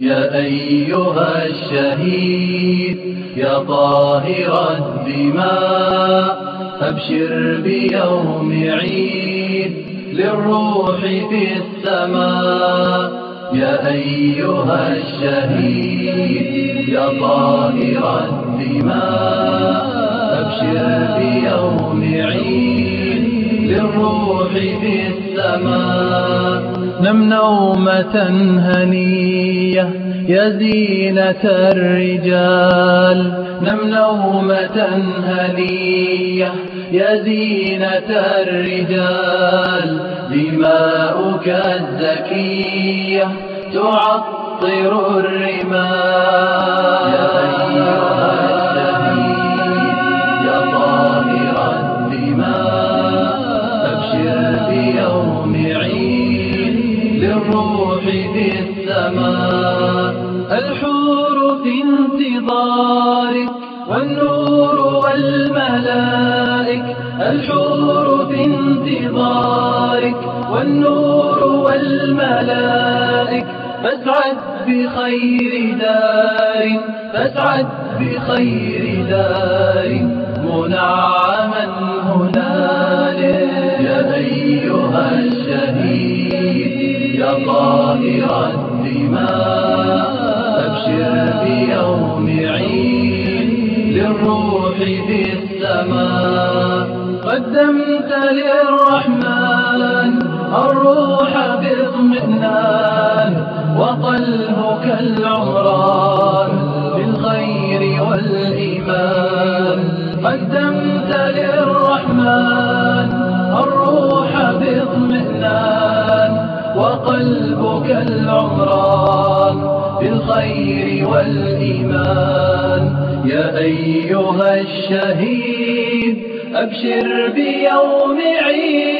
يا أيها الشهيد يا طاهر الدماء أبشر بيوم عيد للروح في السماء. يا أيها الشهيد يا طاهر الدماء أبشر بيوم عيد للروح في السماء. نم نومة هنية يا زينة الرجال. نم نومة هنية يا زينة الرجال. دماؤك الزكية تعطر الرمال. يا يا طاهر الدماء أبشر بيوم للروح في السماء. الحور في انتظارك والنور والملائك. الحور في انتظارك والنور والملائك. فاسعد بخير دار فاسعد بخير دار منعما أيها الشهيد يا طاهر الدماء أبشر بيوم عيد للروح في السماء. قدمت للرحمن الروح باطمئنان وقلبك العمران بالخير والإيمان. قدمت للرحمن الروح وقلبك العمران بالخير والإيمان. يا أيها الشهيد أبشر بيوم عيد.